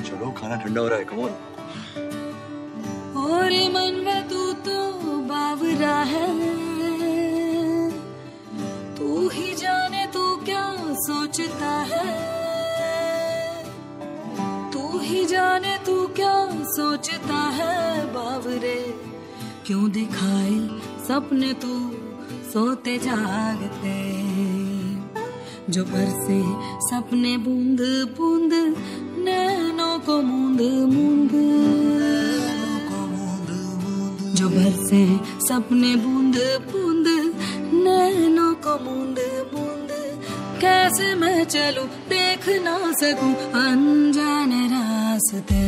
चलो, खाना ठंडा हो रहा है कमोन और मन में तू तो बावरा है। तू ही जाने तू क्या सोचता है। तू ही जाने तू क्या सोचता है, बावरे। क्यों दिखाए सपने तू सोते जागते। जो बरसे सपने बूंद बूंद को मूंद से जो सपने बूंद बूंद नैनों को बूंद बूंद कैसे मैं चलू, देख ना सकू, अनजान रास्ते।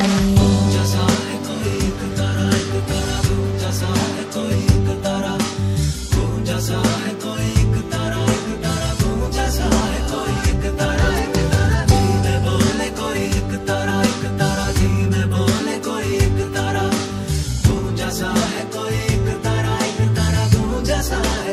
जैसा है कोई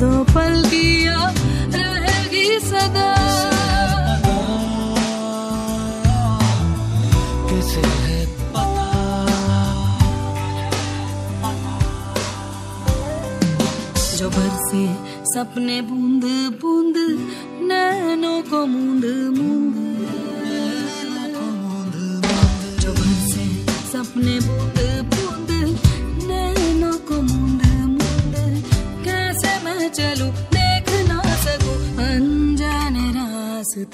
दो पल दिया रहेगी सदा। किसे है जो बरसे सपने बूंद बूंद नैनों को मूंद मूंद। जो बरसे सपने बूंद कैसे